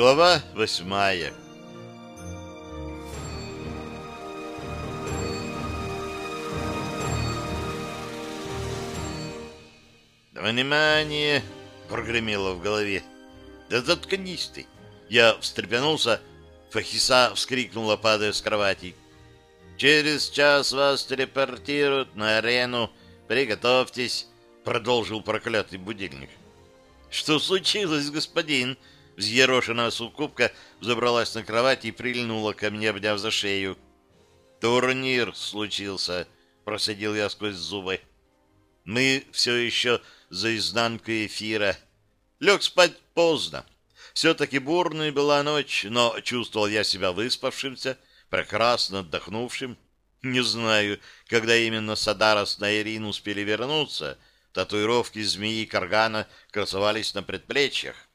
Глава восьмая «Внимание!» — прогремело в голове. «Да заткнись ты!» Я встрепенулся, Фахиса вскрикнула, падая с кровати. «Через час вас телепортируют на арену. Приготовьтесь!» — продолжил проклятый будильник. «Что случилось, господин?» Взъерошенная суккубка забралась на кровать и прильнула ко мне, обняв за шею. «Турнир случился», — просидел я сквозь зубы. «Мы все еще за изнанку эфира. Лег спать поздно. Все-таки бурной была ночь, но чувствовал я себя выспавшимся, прекрасно отдохнувшим. Не знаю, когда именно Садарас на Ирин успели вернуться. Татуировки змеи Каргана красовались на предплечьях.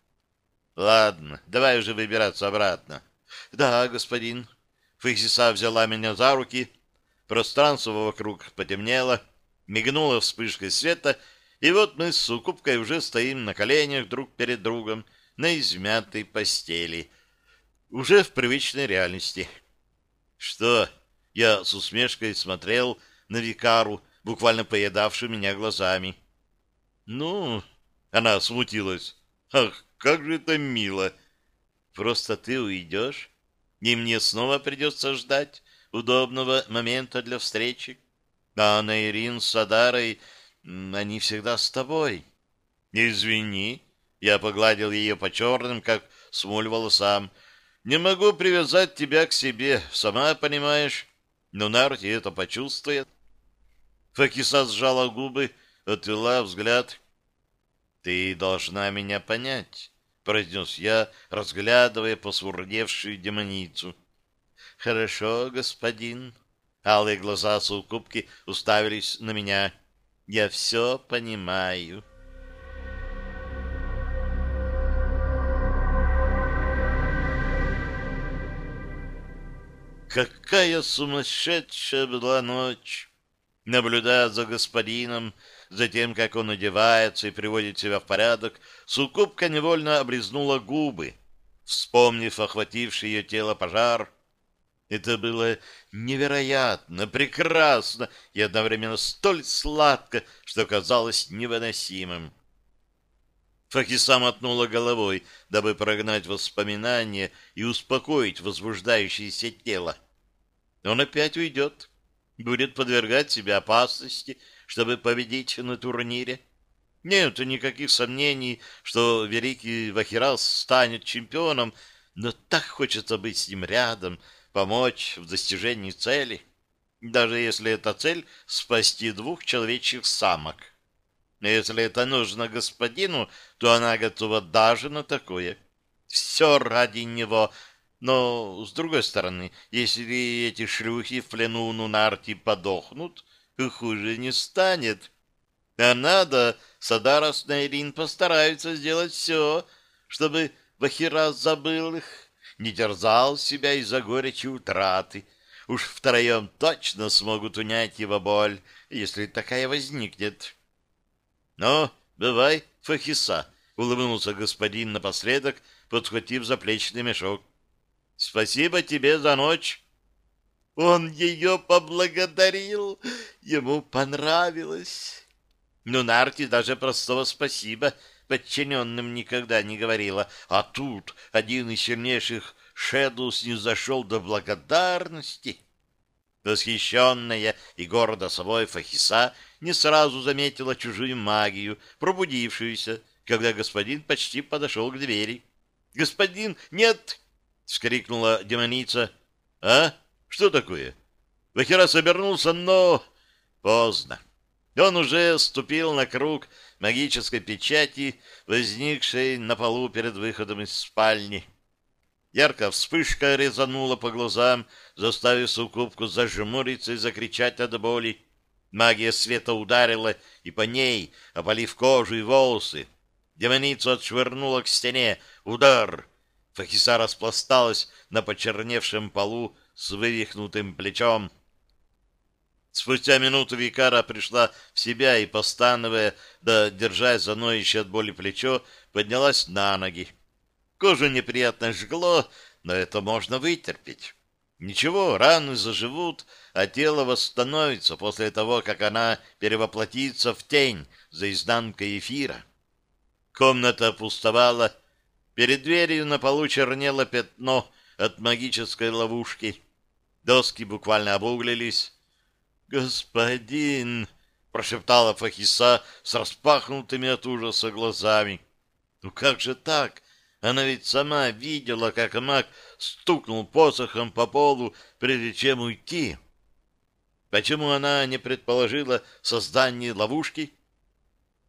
Ладно, давай уже выбираться обратно. Да, господин. Фейсиса взяла меня за руки. Пространство вокруг потемнело, мигнула вспышкой света, и вот мы с Сукупкой уже стоим на коленях друг перед другом на измятой постели. Уже в привычной реальности. Что? Я с усмешкой смотрел на Викару, буквально поедавшую меня глазами. Ну, она смутилась. Ах, как же это мило! Просто ты уйдешь, и мне снова придется ждать удобного момента для встречи. А Наирин с Садарой, они всегда с тобой. Извини, я погладил ее по черным, как смоль волосам. Не могу привязать тебя к себе, сама понимаешь. Но Нарти это почувствует. Факиса сжала губы, отвела взгляд. Ты должна меня понять произнес я, разглядывая посурдевшую демоницу. — Хорошо, господин. Алые глаза сукупки уставились на меня. — Я все понимаю. Какая сумасшедшая была ночь! Наблюдая за господином, за тем, как он одевается и приводит себя в порядок, Сукубка невольно облизнула губы, вспомнив охвативший ее тело пожар. Это было невероятно, прекрасно и одновременно столь сладко, что казалось невыносимым. Фахиса мотнула головой, дабы прогнать воспоминания и успокоить возбуждающееся тело. Он опять уйдет, будет подвергать себя опасности, чтобы победить на турнире. Нет никаких сомнений, что великий Вахирас станет чемпионом, но так хочется быть с ним рядом, помочь в достижении цели, даже если эта цель — спасти двух человечьих самок. Если это нужно господину, то она готова даже на такое. Все ради него. Но, с другой стороны, если эти шлюхи в плену Нунарти подохнут, хуже не станет. А надо, Садарас Нейрин постараются сделать все, чтобы Вахирас забыл их, не терзал себя из-за горечи утраты. Уж втроем точно смогут унять его боль, если такая возникнет. — Ну, бывай, Фахиса, — улыбнулся господин напоследок, подхватив заплечный мешок. — Спасибо тебе за ночь. Он ее поблагодарил, ему понравилось. Но Нарти даже простого спасибо подчиненным никогда не говорила, а тут один из сильнейших Шэдус не зашел до благодарности. Восхищенная и гордо собой Фахиса не сразу заметила чужую магию, пробудившуюся, когда господин почти подошел к двери. «Господин, нет!» — вскрикнула демоница. «А?» Что такое? Вахирас обернулся, но поздно. Он уже ступил на круг магической печати, возникшей на полу перед выходом из спальни. Яркая вспышка резанула по глазам, заставив суккубку зажмуриться и закричать от боли. Магия света ударила и по ней, опалив кожу и волосы. Демоницу отшвырнула к стене. Удар! Фахиса распласталась на почерневшем полу, с вывихнутым плечом. Спустя минуту Викара пришла в себя и, постановая, да держась за ноющее от боли плечо, поднялась на ноги. Кожу неприятно жгло, но это можно вытерпеть. Ничего, раны заживут, а тело восстановится после того, как она перевоплотится в тень за изнанкой эфира. Комната пустовала. Перед дверью на полу чернело пятно от магической ловушки. Доски буквально обуглились. «Господин!» — прошептала Фахиса с распахнутыми от ужаса глазами. «Ну как же так? Она ведь сама видела, как маг стукнул посохом по полу, прежде чем уйти. Почему она не предположила создание ловушки?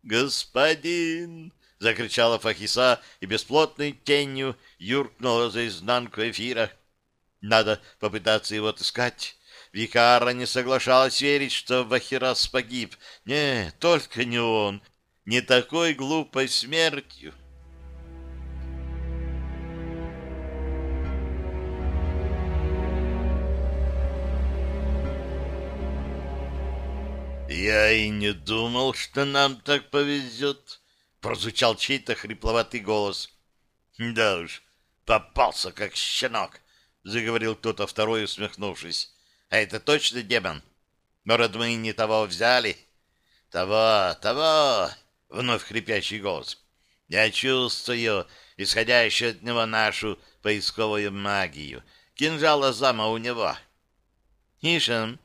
«Господин!» — закричала Фахиса и бесплотной тенью юркнула за изнанку эфира. «Надо попытаться его отыскать». Викара не соглашалась верить, что Вахирас погиб. Не, только не он. Не такой глупой смертью. «Я и не думал, что нам так повезет», — прозвучал чей-то хрипловатый голос. «Да уж, попался, как щенок», — заговорил кто-то второй, усмехнувшись. «А это точно демон? Может, мы не того взяли?» «Того, того!» — вновь хрипящий голос. «Я чувствую исходящую от него нашу поисковую магию. Кинжал Азама у него». «Ишам,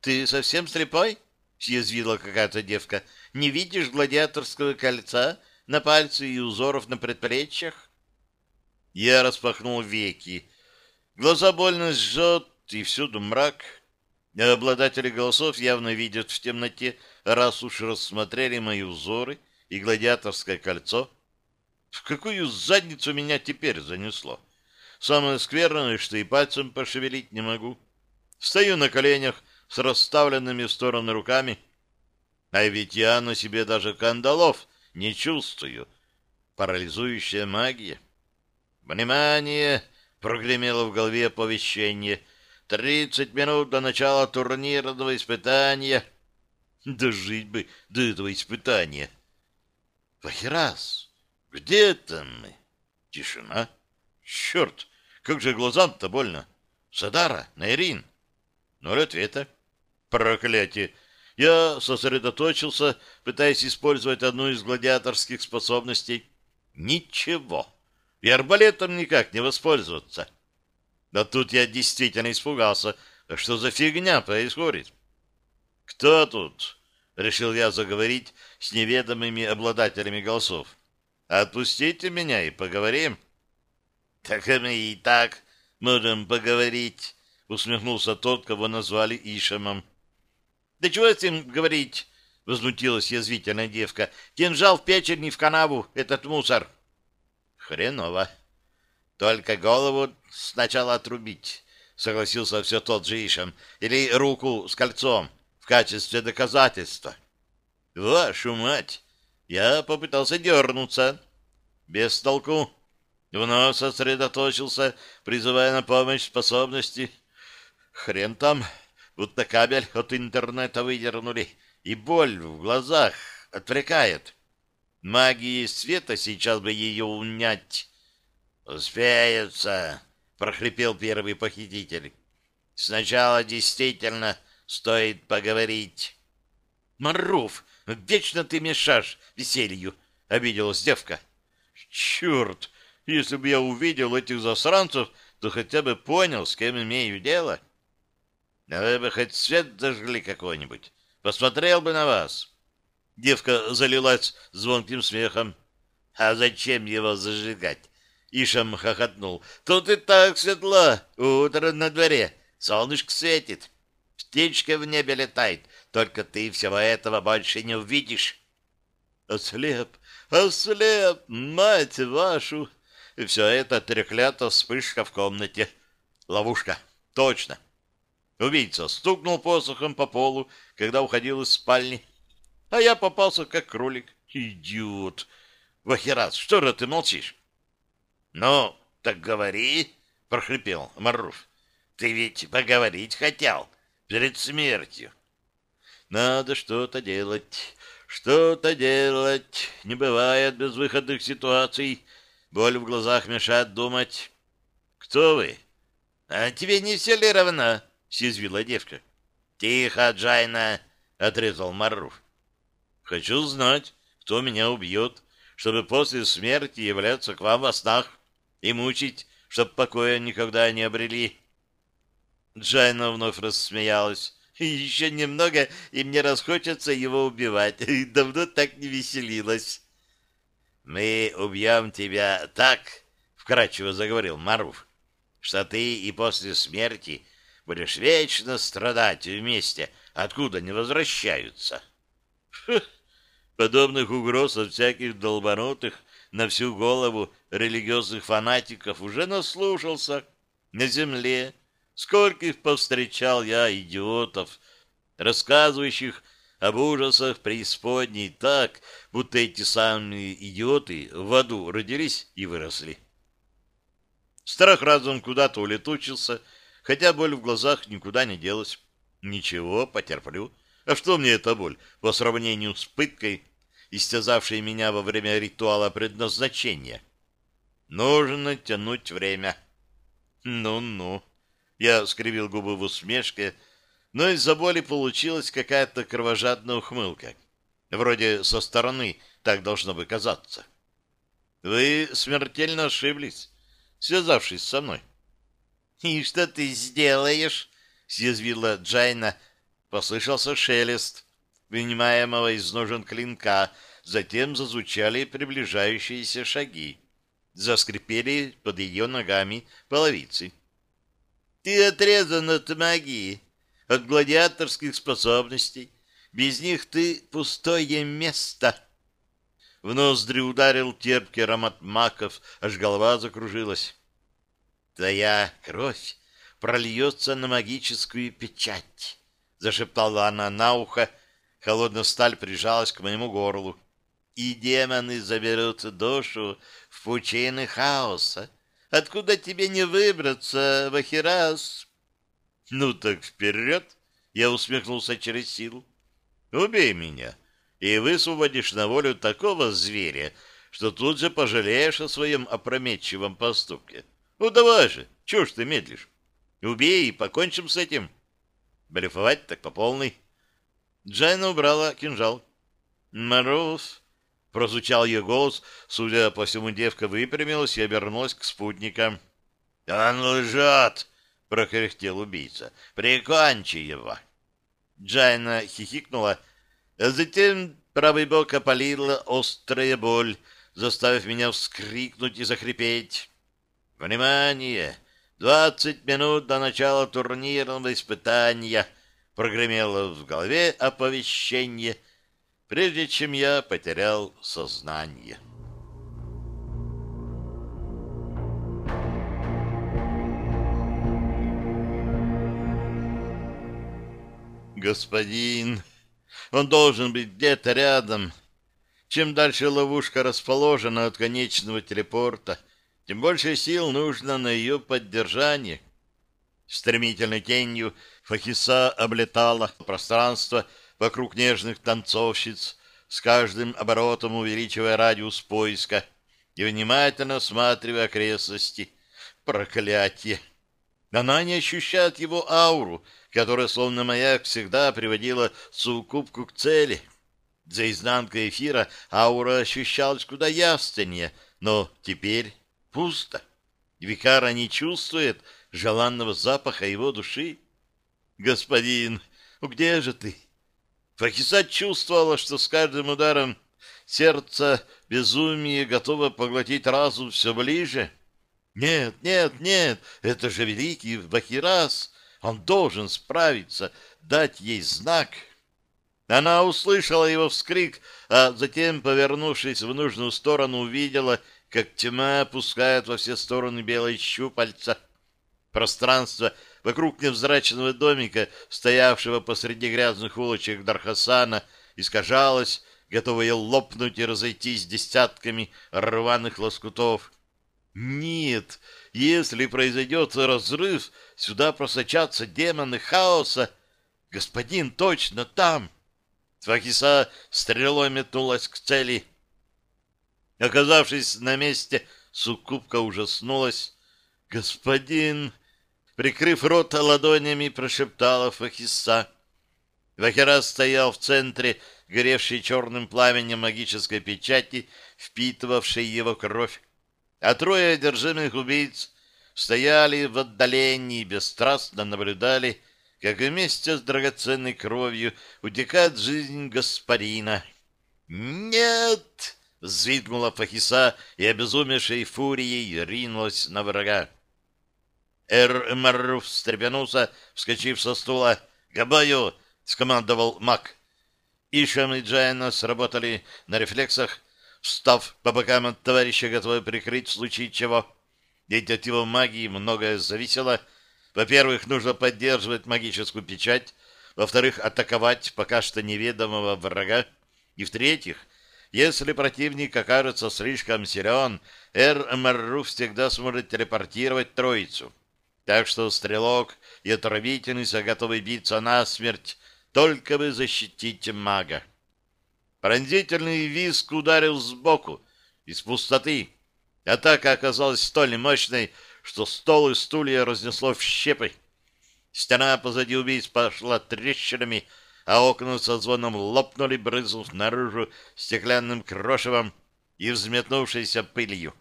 ты совсем слепой?» съязвила какая-то девка. «Не видишь гладиаторского кольца на пальце и узоров на предплечьях?» Я распахнул веки. Глаза больно сжет, и всюду мрак. Обладатели голосов явно видят в темноте, раз уж рассмотрели мои узоры и гладиаторское кольцо. В какую задницу меня теперь занесло? Самое скверное, что и пальцем пошевелить не могу. Стою на коленях, с расставленными в стороны руками. А ведь я на себе даже кандалов не чувствую. Парализующая магия. «Внимание!» — прогремело в голове оповещение. «Тридцать минут до начала турнирного испытания». Дожить бы до этого испытания. «Вахирас, где там мы?» Тишина. «Черт, как же глазам-то больно!» «Садара, Найрин!» Ноль ответа. Проклятие! Я сосредоточился, пытаясь использовать одну из гладиаторских способностей. Ничего. И арбалетом никак не воспользоваться. Да тут я действительно испугался. Что за фигня происходит? Кто тут? Решил я заговорить с неведомыми обладателями голосов. Отпустите меня и поговорим. Так мы и так можем поговорить, усмехнулся тот, кого назвали Ишемом. Да чего с ним говорить? — возмутилась язвительная девка. — Кинжал в печень и в канаву, этот мусор. — Хреново. Только голову сначала отрубить, — согласился все тот же Ишем. — Или руку с кольцом в качестве доказательства. — Вашу мать! Я попытался дернуться. Без толку. Вновь сосредоточился, призывая на помощь способности. Хрен там будто кабель от интернета выдернули, и боль в глазах отвлекает. Магии света сейчас бы ее унять. «Успеются!» — прохрипел первый похититель. «Сначала действительно стоит поговорить». «Маруф, вечно ты мешаешь веселью!» — обиделась девка. «Черт! Если бы я увидел этих засранцев, то хотя бы понял, с кем имею дело». А бы хоть свет зажгли какой-нибудь. Посмотрел бы на вас. Девка залилась звонким смехом. А зачем его зажигать? Ишам хохотнул. Тут и так светло. Утро на дворе. Солнышко светит. Птичка в небе летает. Только ты всего этого больше не увидишь. Ослеп, ослеп, мать вашу! И все это треклята вспышка в комнате. Ловушка. Точно. Убийца стукнул посохом по полу, когда уходил из спальни. А я попался, как кролик. Идиот! Вахирас, что же ты молчишь? Ну, так говори, прохрипел Маруф. Ты ведь поговорить хотел перед смертью. Надо что-то делать, что-то делать. Не бывает безвыходных ситуаций. Боль в глазах мешает думать. Кто вы? А тебе не все ли равно? Съязвила девка. Тихо, Джайна, отрезал Маруф. Хочу знать, кто меня убьет, чтобы после смерти являться к вам во снах и мучить, чтоб покоя никогда не обрели. Джайна вновь рассмеялась. Еще немного, и мне расхочется его убивать. Давно так не веселилась. «Мы убьем тебя так», — вкратчиво заговорил Маруф, «что ты и после смерти будешь вечно страдать вместе, откуда не возвращаются». Подобных угроз от всяких долбанутых на всю голову религиозных фанатиков уже наслушался на земле, Скольких повстречал я идиотов, рассказывающих об ужасах преисподней так, будто эти самые идиоты в аду родились и выросли. Страх разум куда-то улетучился, хотя боль в глазах никуда не делась. Ничего, потерплю. А что мне эта боль по сравнению с пыткой, истязавшей меня во время ритуала предназначения? Нужно тянуть время. Ну-ну. Я скривил губы в усмешке, но из-за боли получилась какая-то кровожадная ухмылка. Вроде со стороны так должно бы казаться. Вы смертельно ошиблись, связавшись со мной. — И что ты сделаешь? — съязвила Джайна. Послышался шелест, вынимаемого из ножен клинка, затем зазвучали приближающиеся шаги. Заскрипели под ее ногами половицы. — ты отрезан от магии, от гладиаторских способностей. Без них ты пустое место. В ноздри ударил терпкий аромат маков, аж голова закружилась. Твоя кровь прольется на магическую печать, зашептала она на ухо. Холодная сталь прижалась к моему горлу. И демоны заберут душу в пучины хаоса, Откуда тебе не выбраться, Вахирас? Ну так вперед! Я усмехнулся через силу. Убей меня, и высвободишь на волю такого зверя, что тут же пожалеешь о своем опрометчивом поступке. Ну давай же, чего ж ты медлишь? Убей и покончим с этим. Блефовать так по полной. Джайна убрала кинжал. Мороз, Прозвучал ее голос, судя по всему, девка выпрямилась и обернулась к спутникам. — Он лжет! — прокряхтел убийца. — Прикончи его! Джайна хихикнула, а затем правый бок опалила острая боль, заставив меня вскрикнуть и захрипеть. «Внимание! Двадцать минут до начала турнирного испытания!» Прогремело в голове оповещение — прежде чем я потерял сознание. Господин, он должен быть где-то рядом. Чем дальше ловушка расположена от конечного телепорта, тем больше сил нужно на ее поддержание. Стремительной тенью Фахиса облетала пространство, вокруг нежных танцовщиц, с каждым оборотом увеличивая радиус поиска и внимательно осматривая окрестности. Проклятие! Она не ощущает его ауру, которая, словно маяк, всегда приводила суккубку к цели. За изнанкой эфира аура ощущалась куда явственнее, но теперь пусто. Викара не чувствует желанного запаха его души. «Господин, где же ты?» Фахиса чувствовала, что с каждым ударом сердце безумие готово поглотить разум все ближе. Нет, нет, нет, это же великий Бахирас. Он должен справиться, дать ей знак. Она услышала его вскрик, а затем, повернувшись в нужную сторону, увидела, как тьма опускает во все стороны белые щупальца. Пространство Вокруг невзрачного домика, стоявшего посреди грязных улочек Дархасана, искажалось, готовое лопнуть и разойтись десятками рваных лоскутов. Нет, если произойдет разрыв, сюда просочатся демоны хаоса. Господин точно там. Фахиса стрелой метнулась к цели. Оказавшись на месте, Суккубка ужаснулась. «Господин!» Прикрыв рот ладонями, прошептала Фахиса. Вахерас стоял в центре, горевшей черным пламенем магической печати, впитывавшей его кровь. А трое одержимых убийц стояли в отдалении и бесстрастно наблюдали, как вместе с драгоценной кровью утекает жизнь господина. «Нет!» — взвизгнула Фахиса и, обезумевшей фурией, ринулась на врага. Эр Марруф встрепенулся, вскочив со стула. «Габаю!» — скомандовал маг. Ишам и Джайна сработали на рефлексах, встав по бокам от товарища, готовы прикрыть в случае чего. Ведь от его магии многое зависело. Во-первых, нужно поддерживать магическую печать. Во-вторых, атаковать пока что неведомого врага. И в-третьих, если противник окажется слишком силен, Эр Марру всегда сможет телепортировать троицу. Так что стрелок и отравительница готовы биться насмерть, только бы защитить мага. Пронзительный виск ударил сбоку, из пустоты. Атака оказалась столь мощной, что стол и стулья разнесло в щепы. Стена позади убийц пошла трещинами, а окна со звоном лопнули, брызнув наружу стеклянным крошевом и взметнувшейся пылью.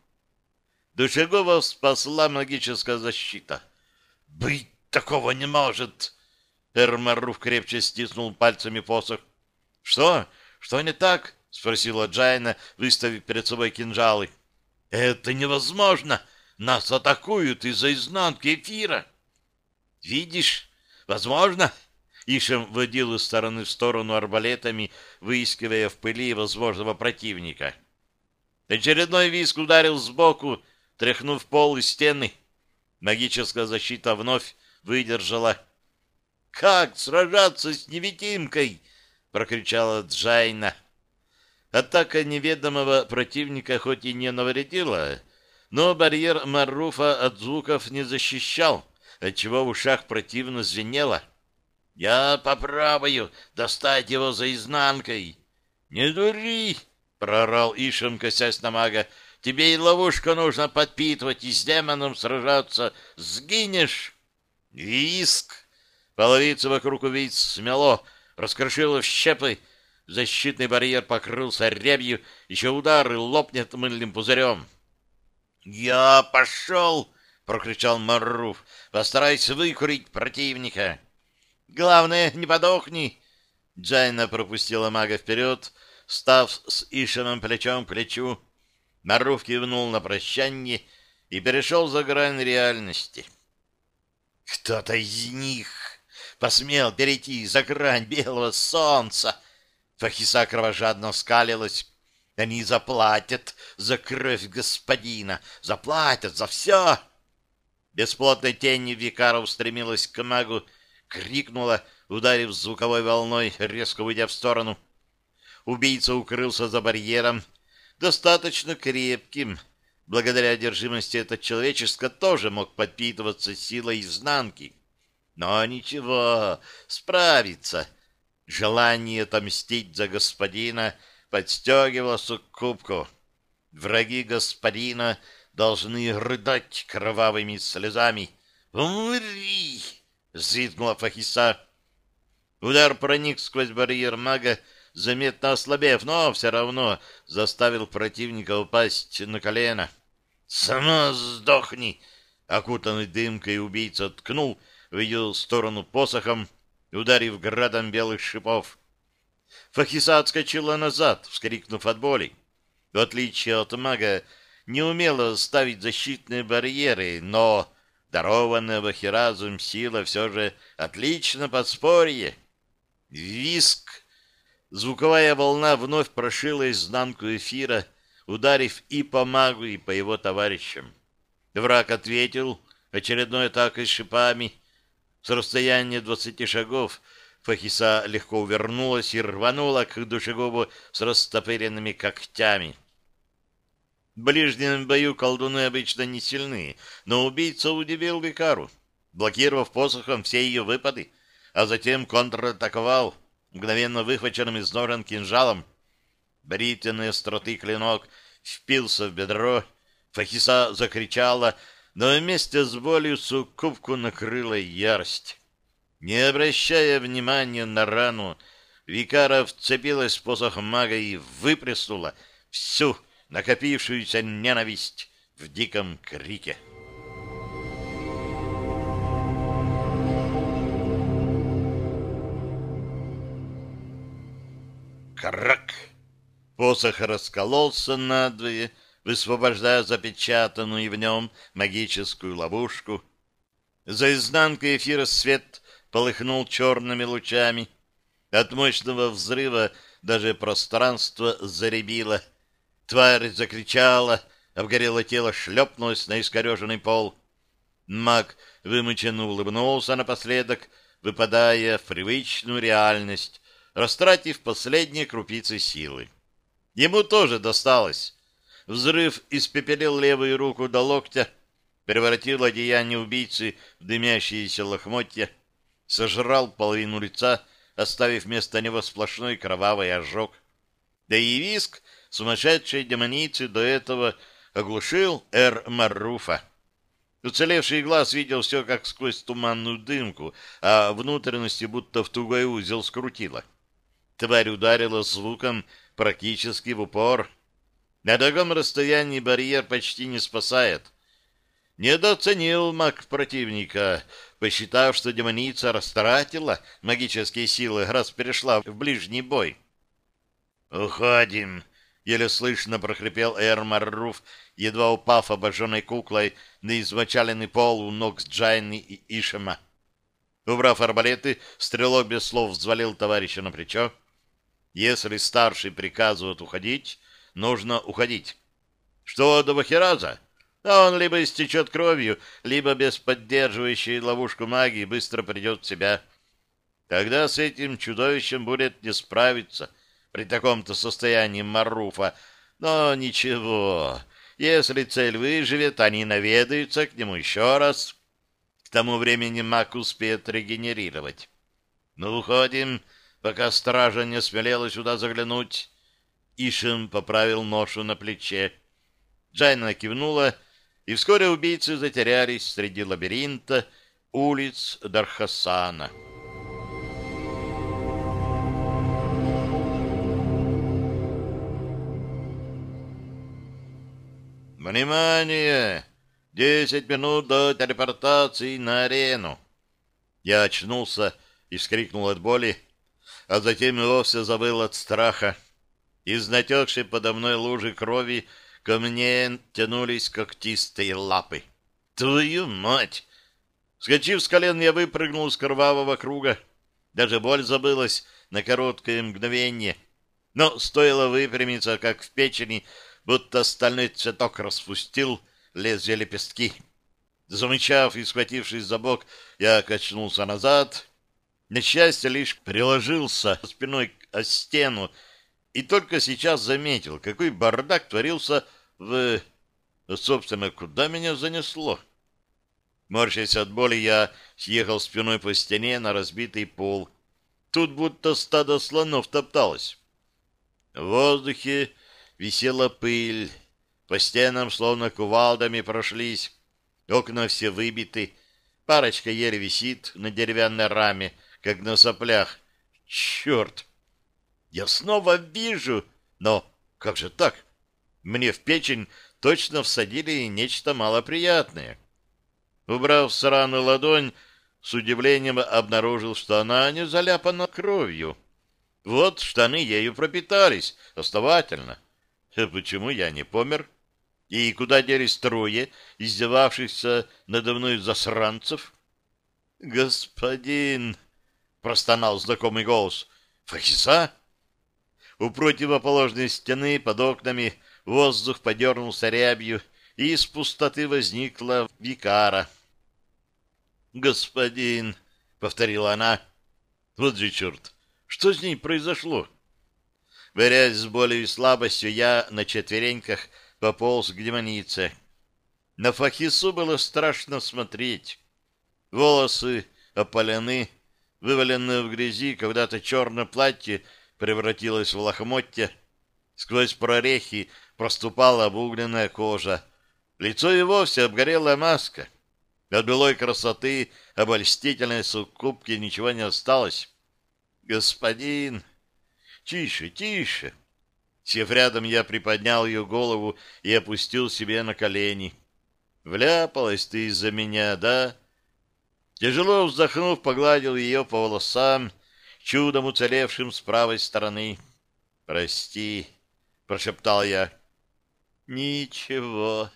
Душегова спасла магическая защита. «Быть такого не может!» Эрмаруф крепче стиснул пальцами посох. «Что? Что не так?» — спросила Джайна, выставив перед собой кинжалы. «Это невозможно! Нас атакуют из-за изнанки эфира!» «Видишь? Возможно!» Ишем водил из стороны в сторону арбалетами, выискивая в пыли возможного противника. Очередной виск ударил сбоку, тряхнув пол и стены. Магическая защита вновь выдержала. «Как сражаться с невидимкой?» — прокричала Джайна. Атака неведомого противника хоть и не навредила, но барьер Маруфа от звуков не защищал, отчего в ушах противно звенело. «Я попробую достать его за изнанкой!» «Не дури!» — прорал Ишем, косясь на мага. Тебе и ловушку нужно подпитывать, и с демоном сражаться. Сгинешь. Виск. Половица вокруг убийц смело, раскрошило в щепы. Защитный барьер покрылся рябью, еще удар и лопнет мыльным пузырем. «Я пошел!» — прокричал Маруф. «Постарайся выкурить противника!» «Главное, не подохни!» Джайна пропустила мага вперед, став с Ишином плечом к плечу. Маруф кивнул на прощание и перешел за грань реальности. Кто-то из них посмел перейти за грань белого солнца. Фахиса кровожадно скалилась. Они заплатят за кровь господина, заплатят за все. Бесплотной тени Викара устремилась к магу, крикнула, ударив звуковой волной, резко уйдя в сторону. Убийца укрылся за барьером, достаточно крепким. Благодаря одержимости этот человеческое тоже мог подпитываться силой изнанки. Но ничего, справится. Желание отомстить за господина подстегивало суккубку. Враги господина должны рыдать кровавыми слезами. «Умри!» — взвизгнула Фахиса. Удар проник сквозь барьер мага, заметно ослабев, но все равно заставил противника упасть на колено. «Сама сдохни!» Окутанный дымкой убийца ткнул в ее сторону посохом, ударив градом белых шипов. Фахиса отскочила назад, вскрикнув от боли. В отличие от мага, не умела ставить защитные барьеры, но дарованная Вахиразум сила все же отлично подспорье. Виск Звуковая волна вновь прошила изнанку эфира, ударив и по магу, и по его товарищам. Враг ответил очередной атакой шипами. С расстояния двадцати шагов Фахиса легко увернулась и рванула к душегубу с растопыренными когтями. В ближнем бою колдуны обычно не сильны, но убийца удивил Викару, блокировав посохом все ее выпады, а затем контратаковал — мгновенно выхваченным из ножен кинжалом. Бритвенный остроты клинок впился в бедро, Фахиса закричала, но вместе с болью суккубку накрыла ярость. Не обращая внимания на рану, Викара вцепилась в посох мага и выплеснула всю накопившуюся ненависть в диком крике. Крак! Посох раскололся надвое, высвобождая запечатанную в нем магическую ловушку. За изнанкой эфира свет полыхнул черными лучами. От мощного взрыва даже пространство заребило. Тварь закричала, обгорело тело шлепнулось на искореженный пол. Маг вымученно улыбнулся напоследок, выпадая в привычную реальность, растратив последние крупицы силы. Ему тоже досталось. Взрыв испепелил левую руку до локтя, превратил одеяние убийцы в дымящиеся лохмотья, сожрал половину лица, оставив вместо него сплошной кровавый ожог. Да и виск сумасшедшей демоницы до этого оглушил Эр Маруфа. Уцелевший глаз видел все, как сквозь туманную дымку, а внутренности будто в тугой узел скрутило. Тварь ударила звуком практически в упор. На таком расстоянии барьер почти не спасает. Недооценил маг противника, посчитав, что демоница растратила магические силы, раз перешла в ближний бой. «Уходим!» — еле слышно прохрипел Эрмар Руф, едва упав обожженной куклой на измочаленный пол у ног Джайны и Ишема. Убрав арбалеты, стрелок без слов взвалил товарища на плечо. Если старший приказывает уходить, нужно уходить. Что до Бахираза? А он либо истечет кровью, либо без поддерживающей ловушку магии быстро придет в себя. Тогда с этим чудовищем будет не справиться при таком-то состоянии Маруфа. Но ничего, если цель выживет, они наведаются к нему еще раз. К тому времени маг успеет регенерировать. Ну, уходим, пока стража не смелела сюда заглянуть. Ишин поправил ношу на плече. Джайна кивнула, и вскоре убийцы затерялись среди лабиринта улиц Дархасана. «Внимание! Десять минут до телепортации на арену!» Я очнулся и вскрикнул от боли, а затем и вовсе забыл от страха. Из натекшей подо мной лужи крови ко мне тянулись когтистые лапы. Твою мать! Скочив с колен, я выпрыгнул с кровавого круга. Даже боль забылась на короткое мгновение. Но стоило выпрямиться, как в печени, будто стальной цветок распустил лезвие лепестки. Замычав и схватившись за бок, я качнулся назад на счастье, лишь приложился спиной о стену и только сейчас заметил, какой бардак творился в... Собственно, куда меня занесло? Морщась от боли, я съехал спиной по стене на разбитый пол. Тут будто стадо слонов топталось. В воздухе висела пыль, по стенам словно кувалдами прошлись, окна все выбиты, парочка еле висит на деревянной раме, как на соплях. Черт! Я снова вижу! Но как же так? Мне в печень точно всадили нечто малоприятное. Убрав сраную ладонь, с удивлением обнаружил, что она не заляпана кровью. Вот штаны ею пропитались основательно. Почему я не помер? И куда делись трое, издевавшихся надо мной засранцев? Господин, простонал знакомый голос. «Фахиса?» У противоположной стены под окнами воздух подернулся рябью, и из пустоты возникла Викара. «Господин!» — повторила она. «Вот же черт! Что с ней произошло?» Борясь с болью и слабостью, я на четвереньках пополз к демонице. На Фахису было страшно смотреть. Волосы опалены, Вываленное в грязи когда-то черное платье превратилось в лохмотье. Сквозь прорехи проступала обугленная кожа. Лицо и вовсе обгорела маска. От былой красоты обольстительной суккубки ничего не осталось. «Господин!» «Тише, тише!» Сев рядом, я приподнял ее голову и опустил себе на колени. «Вляпалась ты из-за меня, да?» Тяжело вздохнув, погладил ее по волосам, чудом уцелевшим с правой стороны. «Прости», — прошептал я. «Ничего».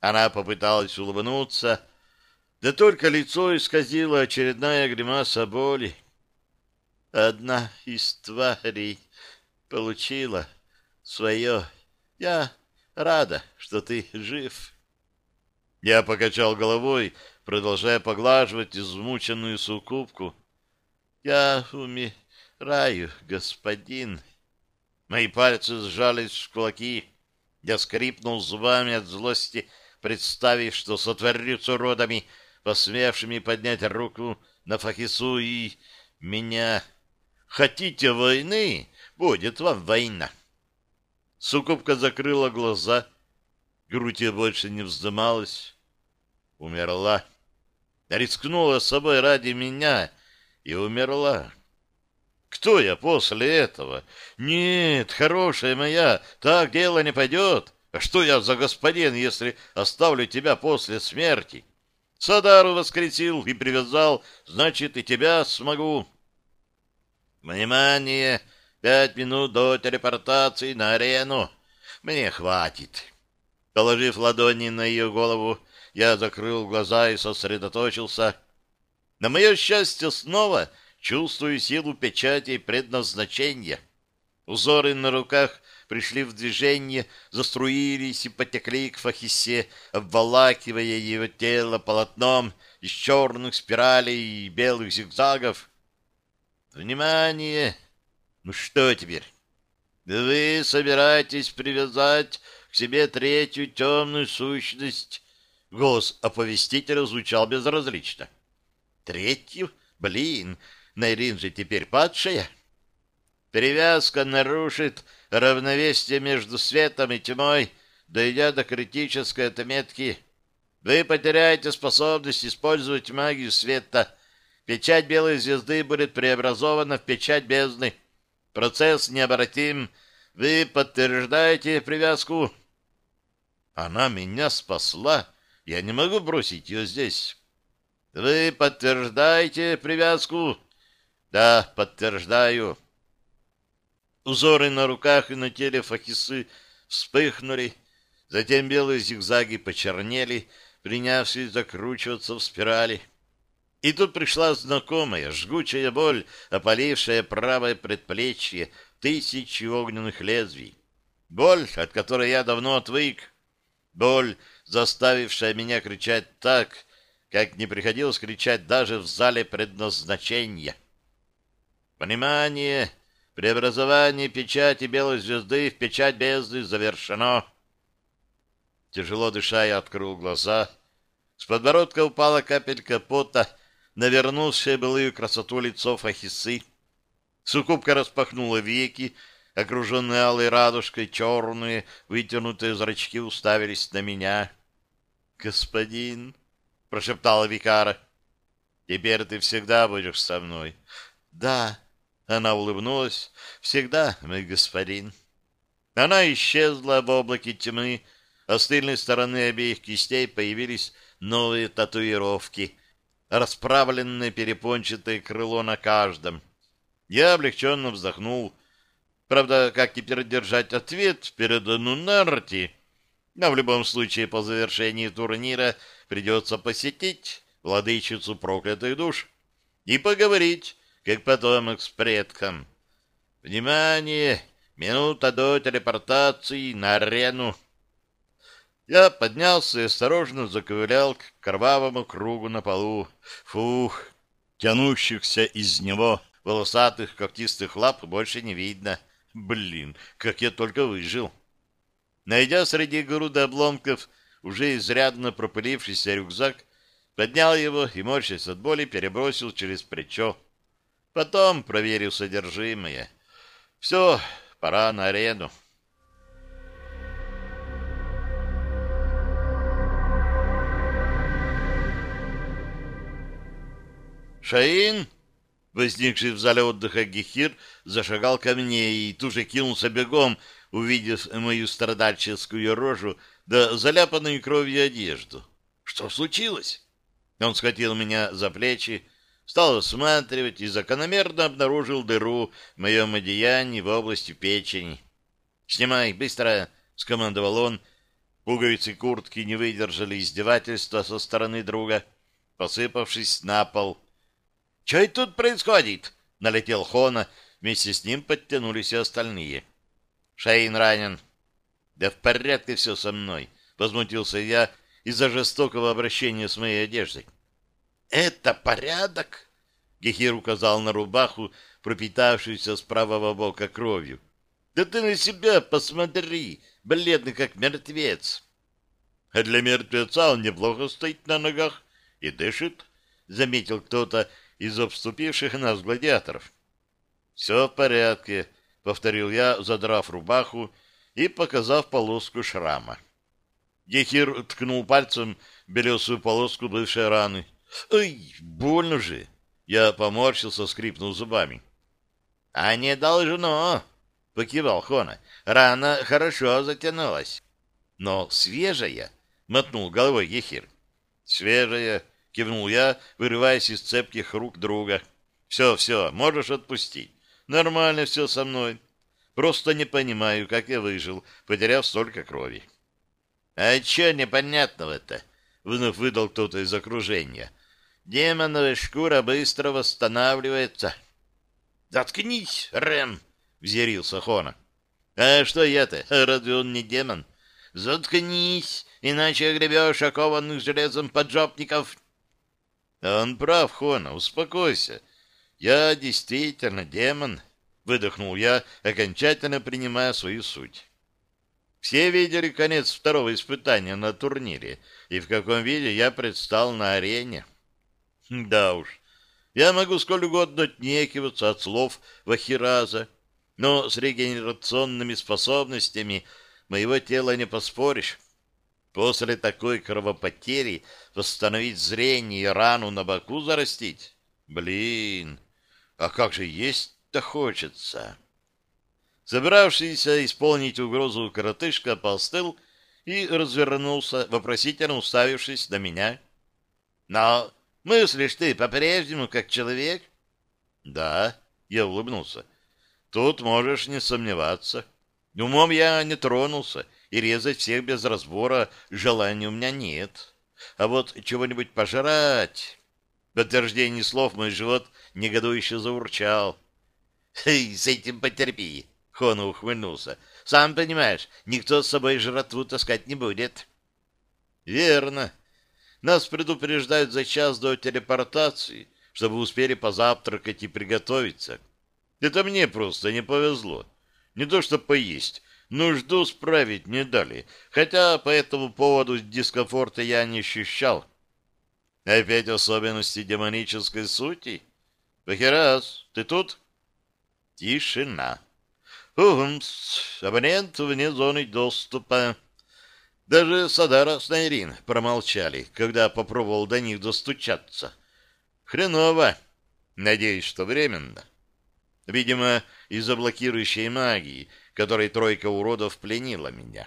Она попыталась улыбнуться, да только лицо исказило очередная гримаса боли. Одна из тварей получила свое. Я рада, что ты жив. Я покачал головой, продолжая поглаживать измученную суккубку. Я умираю, господин. Мои пальцы сжались в кулаки. Я скрипнул зубами от злости, представив, что сотворю с уродами, посмевшими поднять руку на Фахису и меня. Хотите войны? Будет вам война. Сукупка закрыла глаза. Грудь ее больше не вздымалась. Умерла. Рискнула собой ради меня и умерла. Кто я после этого? Нет, хорошая моя, так дело не пойдет. А что я за господин, если оставлю тебя после смерти? Садару воскресил и привязал, значит, и тебя смогу. Внимание! Пять минут до телепортации на арену. Мне хватит. Положив ладони на ее голову, я закрыл глаза и сосредоточился. На мое счастье снова чувствую силу печати предназначения. Узоры на руках пришли в движение, заструились и потекли к Фахисе, обволакивая его тело полотном из черных спиралей и белых зигзагов. «Внимание! Ну что теперь? Вы собираетесь привязать к себе третью темную сущность?» Голос оповестителя звучал безразлично. «Третью? Блин, Найрин же теперь падшая!» Привязка нарушит равновесие между светом и тьмой, дойдя до критической отметки. Вы потеряете способность использовать магию света. Печать белой звезды будет преобразована в печать бездны. Процесс необратим. Вы подтверждаете привязку? Она меня спасла. Я не могу бросить ее здесь. Вы подтверждаете привязку? Да, подтверждаю. Узоры на руках и на теле Фахисы вспыхнули, затем белые зигзаги почернели, принявшись закручиваться в спирали. И тут пришла знакомая, жгучая боль, опалившая правое предплечье тысячи огненных лезвий. Боль, от которой я давно отвык. Боль, заставившая меня кричать так, как не приходилось кричать даже в зале предназначения. «Внимание! Преобразование печати белой звезды в печать бездны завершено!» Тяжело дыша, я открыл глаза. С подбородка упала капелька пота, навернувшая былую красоту лицо Фахисы. Сукубка распахнула веки, окруженные алой радужкой, черные, вытянутые зрачки уставились на меня. «Господин!» — прошептала Викара. «Теперь ты всегда будешь со мной». «Да», — она улыбнулась, — «всегда, мой господин». Она исчезла в облаке тьмы, а с тыльной стороны обеих кистей появились новые татуировки, расправленное перепончатое крыло на каждом. Я облегченно вздохнул. Правда, как теперь держать ответ перед Нунарти? Но в любом случае, по завершении турнира придется посетить владычицу проклятых душ и поговорить, как потомок с предком. Внимание! Минута до телепортации на арену. Я поднялся и осторожно заковылял к кровавому кругу на полу. Фух, тянущихся из него волосатых когтистых лап больше не видно. Блин, как я только выжил. Найдя среди груды обломков уже изрядно пропылившийся рюкзак, поднял его и, морщась от боли, перебросил через плечо. Потом проверил содержимое. Все, пора на арену. «Шаин!» Возникший в зале отдыха Гехир зашагал ко мне и тут же кинулся бегом, увидев мою страдальческую рожу да заляпанную кровью одежду. «Что случилось?» Он схватил меня за плечи, стал осматривать и закономерно обнаружил дыру в моем одеянии в области печени. «Снимай, быстро!» — скомандовал он. Пуговицы куртки не выдержали издевательства со стороны друга, посыпавшись на пол. «Что это тут происходит?» — налетел Хона. Вместе с ним подтянулись и остальные. «Шейн ранен». «Да в порядке все со мной», — возмутился я из-за жестокого обращения с моей одеждой. «Это порядок?» — Гехир указал на рубаху, пропитавшуюся с правого бока кровью. «Да ты на себя посмотри, бледный как мертвец!» «А для мертвеца он неплохо стоит на ногах и дышит», — заметил кто-то из обступивших нас гладиаторов. «Все в порядке», — повторил я, задрав рубаху и показав полоску шрама. Гехир ткнул пальцем белесую полоску бывшей раны. «Ой, больно же!» Я поморщился, скрипнул зубами. «А не должно!» — покивал Хона. «Рана хорошо затянулась». «Но свежая!» — мотнул головой Гехир. «Свежая!» — кивнул я, вырываясь из цепких рук друга. «Все, все, можешь отпустить. Нормально все со мной. Просто не понимаю, как я выжил, потеряв столько крови». «А че непонятного-то?» — вновь выдал кто-то из окружения. «Демоновая шкура быстро восстанавливается». «Заткнись, Рэм!» — взъярился Хона. «А что я-то? Разве он не демон?» «Заткнись, иначе огребешь окованных железом поджопников». «Он прав, Хона, успокойся. Я действительно демон», — выдохнул я, окончательно принимая свою суть. Все видели конец второго испытания на турнире и в каком виде я предстал на арене. Да уж, я могу сколь угодно отнекиваться от слов Вахираза, но с регенерационными способностями моего тела не поспоришь. После такой кровопотери восстановить зрение и рану на боку зарастить? Блин, а как же есть-то хочется!» Собравшийся исполнить угрозу коротышка постыл и развернулся, вопросительно уставившись на меня. «Но мыслишь ты по-прежнему как человек?» «Да», — я улыбнулся. «Тут можешь не сомневаться. Умом я не тронулся, и резать всех без разбора желания у меня нет. А вот чего-нибудь пожрать...» В подтверждении слов мой живот негодующе заурчал. «Эй, с этим потерпи!» Хона ухмыльнулся. «Сам понимаешь, никто с собой жратву таскать не будет». «Верно. Нас предупреждают за час до телепортации, чтобы успели позавтракать и приготовиться. Это мне просто не повезло. Не то что поесть, нужду справить не дали, хотя по этому поводу дискомфорта я не ощущал. Опять особенности демонической сути? Бахерас, ты тут? Тишина. Угумс, абонент вне зоны доступа. Даже Садара с Найрин промолчали, когда попробовал до них достучаться. Хреново. Надеюсь, что временно. Видимо, из-за блокирующей магии, которой тройка уродов пленила меня.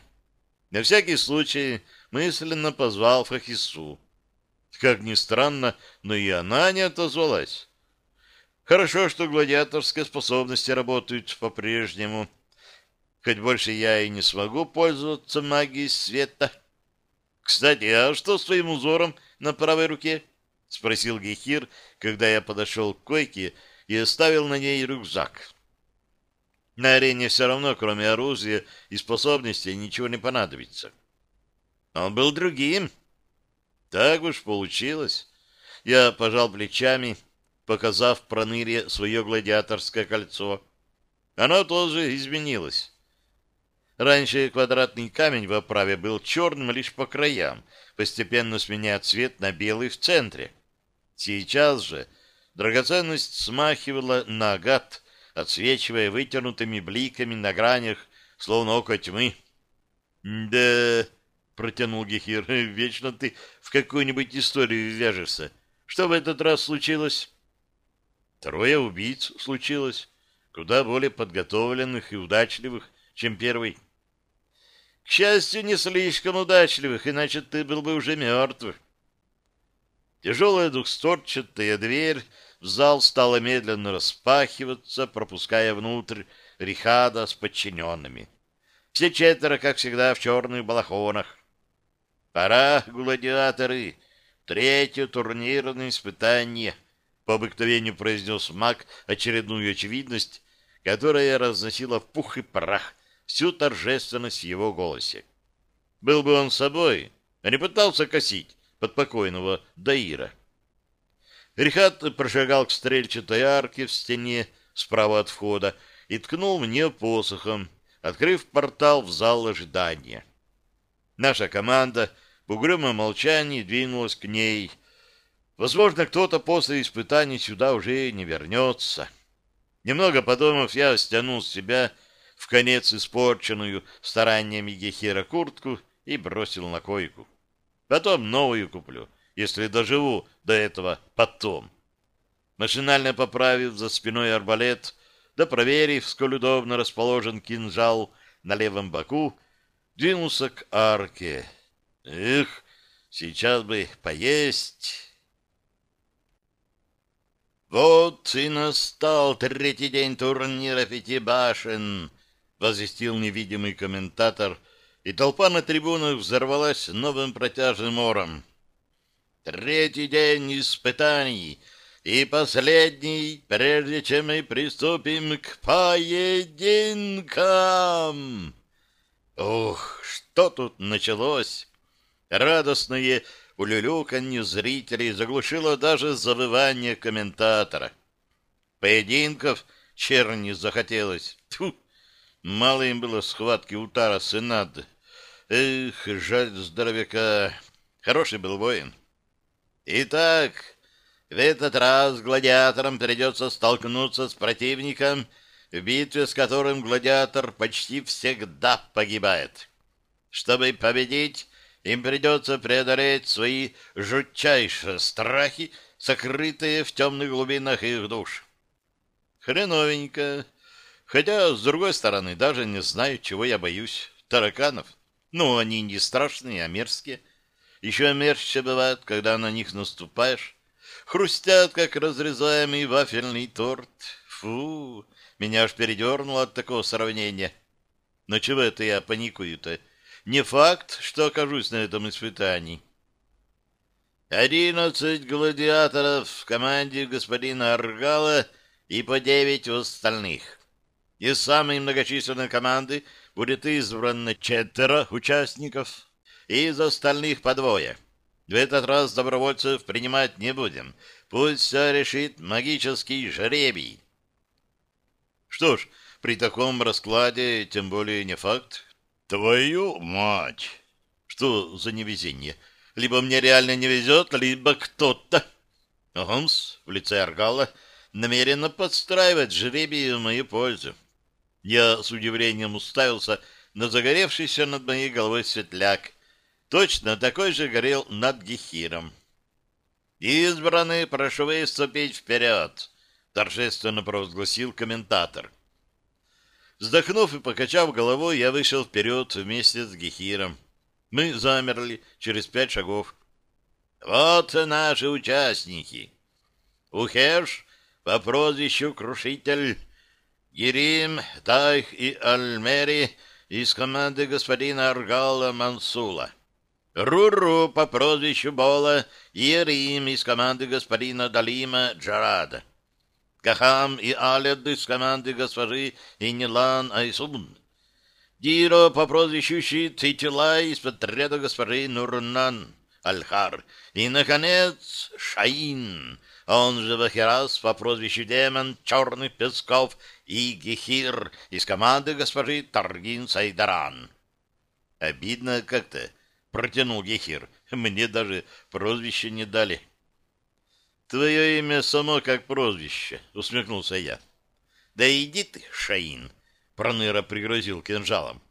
На всякий случай мысленно позвал Фахису. Как ни странно, но и она не отозвалась. Хорошо, что гладиаторские способности работают по-прежнему. Хоть больше я и не смогу пользоваться магией света. Кстати, а что с твоим узором на правой руке? — спросил Гехир, когда я подошел к койке и оставил на ней рюкзак. На арене все равно, кроме оружия и способностей, ничего не понадобится. Он был другим. Так уж получилось. Я пожал плечами показав проныре свое гладиаторское кольцо. Оно тоже изменилось. Раньше квадратный камень в оправе был черным лишь по краям, постепенно сменяя цвет на белый в центре. Сейчас же драгоценность смахивала на агат, отсвечивая вытянутыми бликами на гранях, словно око тьмы. «Да...» — протянул Гехир. «Вечно ты в какую-нибудь историю вяжешься. Что в этот раз случилось?» Трое убийц случилось, куда более подготовленных и удачливых, чем первый. К счастью, не слишком удачливых, иначе ты был бы уже мертв. Тяжелая двухстворчатая дверь зал стала медленно распахиваться, пропуская внутрь Рихада с подчиненными. Все четверо, как всегда, в черных балахонах. «Пора, гладиаторы, третье турнирное испытание», — по обыкновению произнес маг очередную очевидность, которая разносила в пух и прах всю торжественность в его голосе. Был бы он собой, а не пытался косить под покойного Даира. Рихат прошагал к стрельчатой арке в стене справа от входа и ткнул мне посохом, открыв портал в зал ожидания. Наша команда в угрюмом молчании двинулась к ней. Возможно, кто-то после испытаний сюда уже не вернется. Немного подумав, я стянул с себя в конец испорченную стараниями Гехира куртку и бросил на койку. Потом новую куплю, если доживу до этого потом. Машинально поправив за спиной арбалет, да проверив, сколь удобно расположен кинжал на левом боку, двинулся к арке. Эх, сейчас бы поесть. Вот и настал третий день турнира пяти башен, возвестил невидимый комментатор — и толпа на трибунах взорвалась новым протяжным ором. «Третий день испытаний и последний, прежде чем мы приступим к поединкам!» Ух, что тут началось! Радостное улюлюканье зрителей заглушило даже завывание комментатора. Поединков черни захотелось. Тьфу! Мало им было схватки у Тараса и Нады. Эх, жаль здоровяка. Хороший был воин. Итак, в этот раз гладиаторам придется столкнуться с противником, в битве с которым гладиатор почти всегда погибает. Чтобы победить, им придется преодолеть свои жутчайшие страхи, сокрытые в темных глубинах их душ. Хреновенько. Хотя, с другой стороны, даже не знаю, чего я боюсь. Тараканов. Ну, они не страшные, а мерзкие. Еще мерзче бывает, когда на них наступаешь. Хрустят, как разрезаемый вафельный торт. Фу, меня аж передернуло от такого сравнения. Но чего это я паникую-то? Не факт, что окажусь на этом испытании. Одиннадцать гладиаторов в команде господина Аргала и по девять у остальных. Из самой многочисленной команды — будет избрано четверо участников, из остальных по двое. В этот раз добровольцев принимать не будем. Пусть все решит магический жребий. Что ж, при таком раскладе тем более не факт. Твою мать! Что за невезение? Либо мне реально не везет, либо кто-то... Гомс в лице Аргала намеренно подстраивает жребий в мою пользу. Я с удивлением уставился на загоревшийся над моей головой светляк. Точно такой же горел над Гехиром. «Избранный, прошу выступить вперед!» — торжественно провозгласил комментатор. Вздохнув и покачав головой, я вышел вперед вместе с Гехиром. Мы замерли через пять шагов. «Вот наши участники!» Ухеш по прозвищу Крушитель Герим, Тайх и Альмери из команды господина Аргала Мансула. Руру по прозвищу Бола и Ерим из команды господина Далима Джарада. Кахам и Алед из команды госпожи Инилан Айсун. Диро по прозвищу Щит и Тилай из отряда госпожи Нурнан Альхар. И, наконец, Шаин, он же Вахирас по прозвищу Демон Черных Песков и Гехир из команды госпожи Таргин Сайдаран. Обидно как-то, протянул Гехир. Мне даже прозвище не дали. Твое имя само как прозвище, усмехнулся я. Да иди ты, Шаин, Проныра пригрозил кинжалом.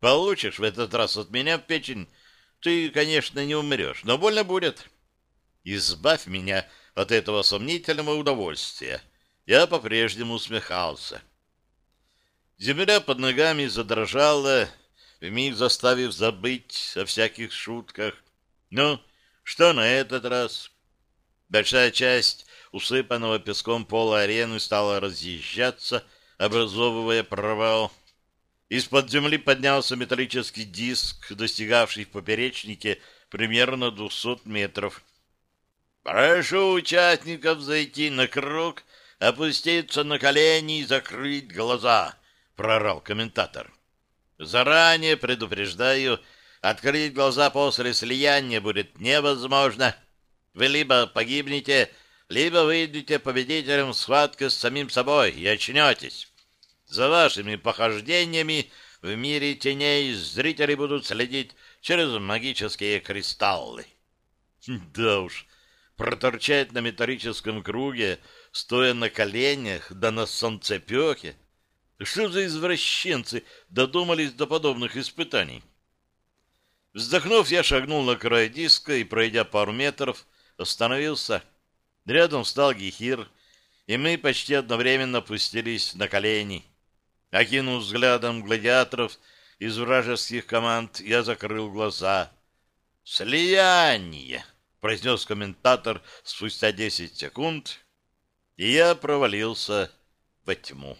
Получишь в этот раз от меня в печень, ты, конечно, не умрешь, но больно будет. Избавь меня от этого сомнительного удовольствия. я по-прежнему усмехался. Земля под ногами задрожала, вмиг заставив забыть о всяких шутках. Ну, что на этот раз? Большая часть усыпанного песком пола арены стала разъезжаться, образовывая провал. Из-под земли поднялся металлический диск, достигавший в поперечнике примерно 200 метров. «Прошу участников зайти на круг, опуститься на колени и закрыть глаза», — прорал комментатор. «Заранее предупреждаю, открыть глаза после слияния будет невозможно. Вы либо погибнете, либо выйдете победителем в схватке с самим собой и очнетесь». За вашими похождениями в мире теней зрители будут следить через магические кристаллы. Да уж, проторчать на металлическом круге, стоя на коленях, да на солнцепеке. Что за извращенцы додумались до подобных испытаний? Вздохнув, я шагнул на край диска и, пройдя пару метров, остановился. Рядом встал Гехир, и мы почти одновременно опустились на колени. Окинув взглядом гладиаторов из вражеских команд, я закрыл глаза. «Слияние!» — произнес комментатор спустя десять секунд, и я провалился во тьму.